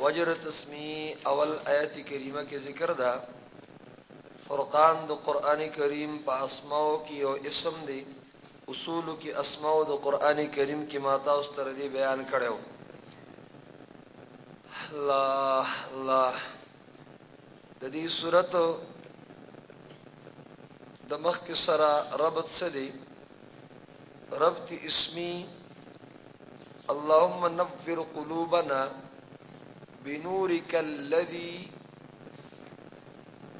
وجر تسمی اول آیت کریمه کې ذکر ده فرقان د قران کریم په اسماو کې یو اسم دی اصول کې اسماء د قران کریم کې ما تاسو ته دې بیان کړو الله الله د دې صورت د مخ کې سره ربط څه دی ربط اسمی اللهم نفر قلوبنا بنورك الذي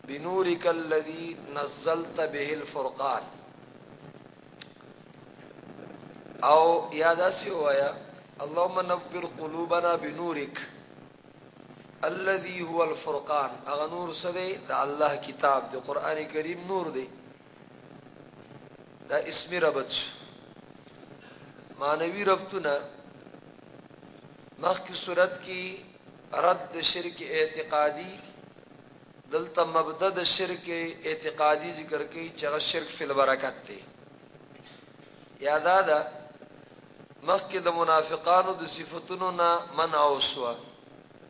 بنورك الذي نزلت به الفرقان او یادا سی وایا اللهم نور قلوبنا بنورك الذي هو الفرقان اغه نور سده د الله کتاب د قران کریم نور دی دا اسمی ربط شو معنوی ربطونه مخکې صورت کې رد شرک اعتقادي دلته مبدا د شرک اعتقادي ذکر کوي چې هغه شرک فل برکت دی یادا دا مخکې د منافقانو د صفاتونو نه منع اوسوه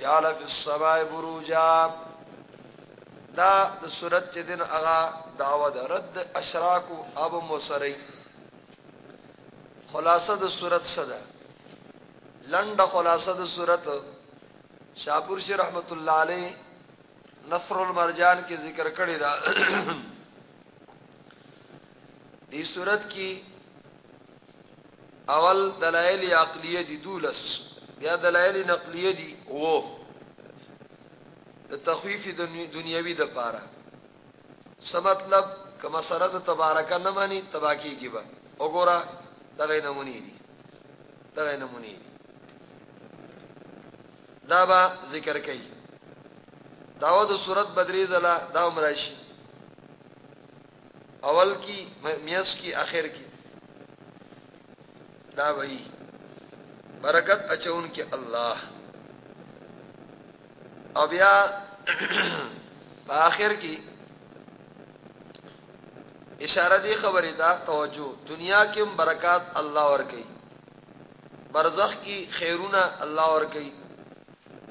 جعل فی السماء بروجا دا د صورت چې دین هغه داوا د رد اشراق او اب مسری خلاصه د صورت صدا لنډه خلاصه د صورت شاپور شي رحمت الله علی نصر المرجان کې ذکر کړی دا دې صورت کې اول دلائل عقلیه دي دولس بیا دلائل نقلیه دي وو د تخویف د دنیوي د پاره څه مطلب کما سره د تبارک نه مانی تباکی کی به وګوره دغه نمونی دي دغه نمونی دي دا به ذکر کوي داوود صورت بدری زلا دا عمرشی اول کی میس کی اخر کی دا وی برکت اچون کی الله او بیا په اخر کی اشاره دی خبره دا توجه دنیا کې برکات الله ور کوي برزخ کی خیرونه الله ور کوي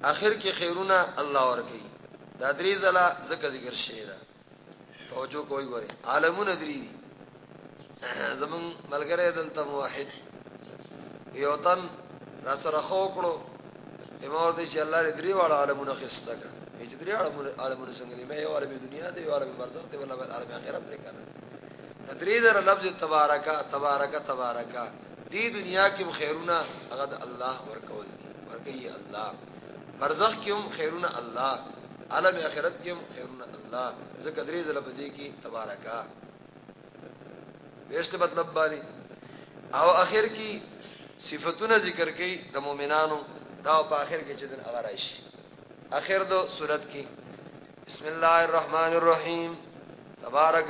اخر کې خیرونه الله ور کوي دا درې ځله ذکر ذکر شي دا سوچو کوئی ګوره عالمونه دري دي زمون ملګری دلته موحد یو تن را سره خو کړو امور دې چې الله دې دري واړه عالمونه خسته کړ چې دري عالمونه عالمونه څنګه دي مې یو عالم دنیا دی یو عالم برزخ دی ولا عالم آخرت دی کنه دري در لفظ تبارکا تبارکا تبارکا دې دنیا کې خیرونه هغه الله ورکول ورکي الله برزخ کې هم خیرونه الله عالم اخرت کې خیرونه الله زکه درې زله په دې کې تبارکا ویسته مطلب باندې او اخر کې صفاتونه ذکر کړي د مؤمنانو دا په اخر کې چې دن اگر راشي اخر د صورت کې بسم الله الرحمن الرحیم تبارک